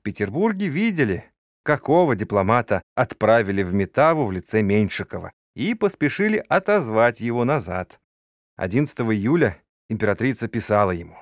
В Петербурге видели, какого дипломата отправили в Метаву в лице Меньшикова и поспешили отозвать его назад. 11 июля императрица писала ему.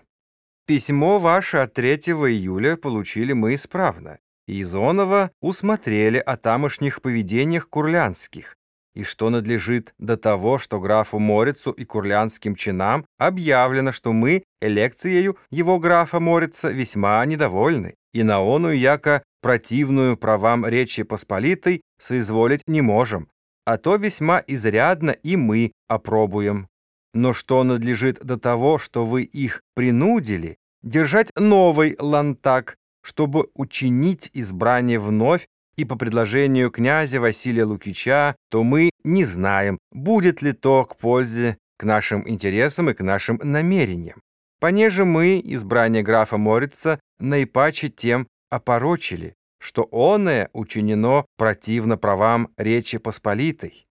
«Письмо ваше от 3 июля получили мы исправно, и Изонова усмотрели о тамошних поведениях курлянских, и что надлежит до того, что графу Морицу и курлянским чинам объявлено, что мы элекциею его графа Морица весьма недовольны, и на оную яко противную правам Речи Посполитой соизволить не можем, а то весьма изрядно и мы опробуем. Но что надлежит до того, что вы их принудили, держать новый лантак, чтобы учинить избрание вновь и по предложению князя Василия Лукича, то мы не знаем, будет ли то к пользе, к нашим интересам и к нашим намерениям. Понеже мы избрание графа Морица наипаче тем опорочили, что оное учинено противно правам Речи Посполитой.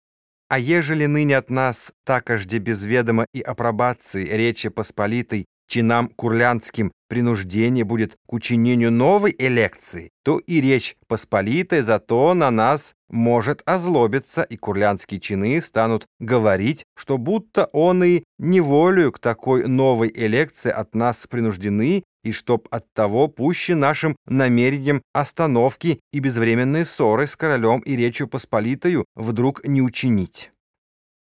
А ежели ныне от нас такожде без ведома и апробации Речи Посполитой чинам курлянским принуждение будет к учинению новой элекции, то и речь посполитая зато на нас может озлобиться, и курлянские чины станут говорить, что будто он и неволею к такой новой элекции от нас принуждены, и чтоб от того пуще нашим намерением остановки и безвременные ссоры с королем и речью посполитою вдруг не учинить.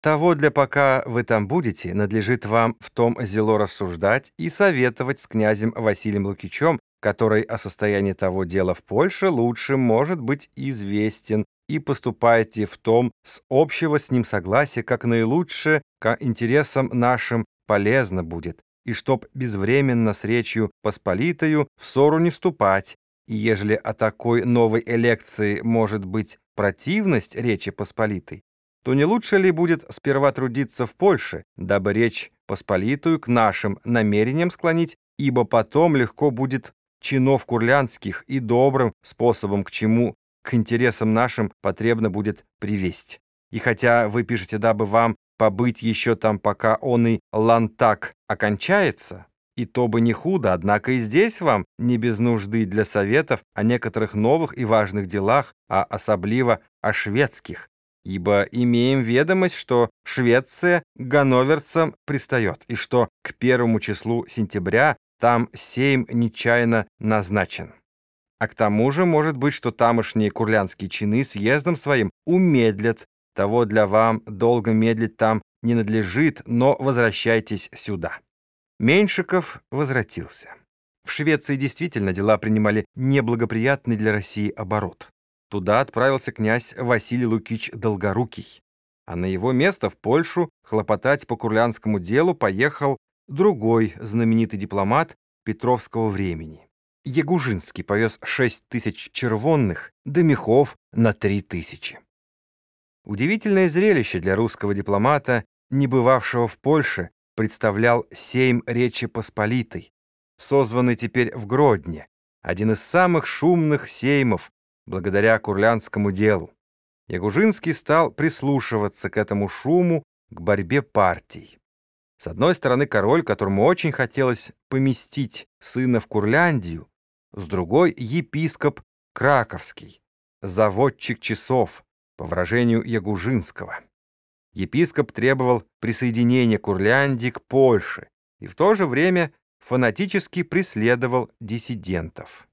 Того для пока вы там будете, надлежит вам в том зело рассуждать и советовать с князем Василием Лукичем, который о состоянии того дела в Польше лучше может быть известен, и поступайте в том с общего с ним согласия, как наилучше к интересам нашим полезно будет, и чтоб безвременно с речью посполитою в ссору не вступать, и ежели о такой новой элекции может быть противность Речи Посполитой, то не лучше ли будет сперва трудиться в Польше, дабы речь Посполитую к нашим намерениям склонить, ибо потом легко будет чинов курлянских и добрым способом к чему к интересам нашим потребно будет привесть. И хотя вы пишете, дабы вам побыть еще там, пока он и лантак окончается, и то бы не худо, однако и здесь вам не без нужды для советов о некоторых новых и важных делах, а особливо о шведских, ибо имеем ведомость, что Швеция к ганноверцам пристает, и что к первому числу сентября там сейм нечаянно назначен. А к тому же может быть, что тамошние курлянские чины съездом своим умедлят, того для вам долго медлить там не надлежит, но возвращайтесь сюда». Меньшиков возвратился. В Швеции действительно дела принимали неблагоприятный для России оборот. Туда отправился князь Василий Лукич Долгорукий, а на его место в Польшу хлопотать по курлянскому делу поехал другой знаменитый дипломат Петровского времени. Ягужинский повез 6 тысяч червонных, до мехов на 3 тысячи. Удивительное зрелище для русского дипломата, не бывавшего в Польше, представлял Сейм Речи Посполитой, созванный теперь в Гродне, один из самых шумных сеймов, благодаря курлянскому делу. Ягужинский стал прислушиваться к этому шуму, к борьбе партий. С одной стороны, король, которому очень хотелось поместить сына в Курляндию, с другой — епископ Краковский, заводчик часов, по выражению Ягужинского. Епископ требовал присоединения Курляндии к Польше и в то же время фанатически преследовал диссидентов.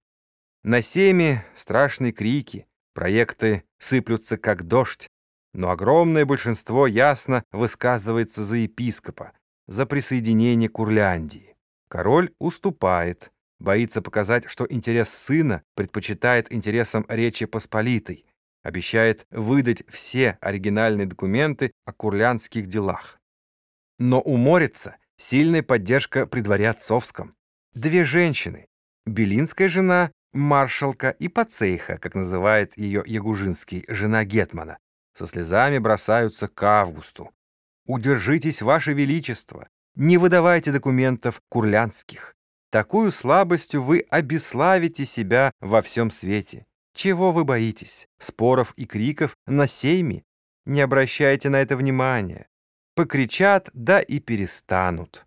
На семе страшные крики, проекты сыплются как дождь, но огромное большинство ясно высказывается за епископа, за присоединение Курляндии. Король уступает, боится показать, что интерес сына предпочитает интересам Речи Посполитой, обещает выдать все оригинальные документы о курлянских делах. Но у Морица сильная поддержка при дворе отцовском. Две женщины, Белинская жена маршалка и пацейха, как называет ее Ягужинский, жена Гетмана, со слезами бросаются к Августу. «Удержитесь, Ваше Величество! Не выдавайте документов курлянских. Такую слабостью вы обеславите себя во всем свете. Чего вы боитесь? Споров и криков на сейме? Не обращайте на это внимания. Покричат, да и перестанут».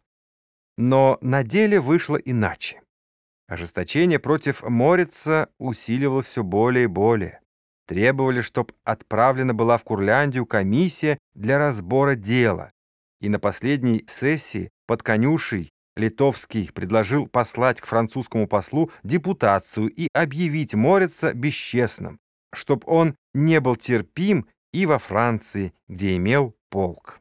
Но на деле вышло иначе. Ожесточение против Морица усиливалось все более и более. Требовали, чтоб отправлена была в Курляндию комиссия для разбора дела. И на последней сессии под конюшей Литовский предложил послать к французскому послу депутацию и объявить Морица бесчестным, чтоб он не был терпим и во Франции, где имел полк.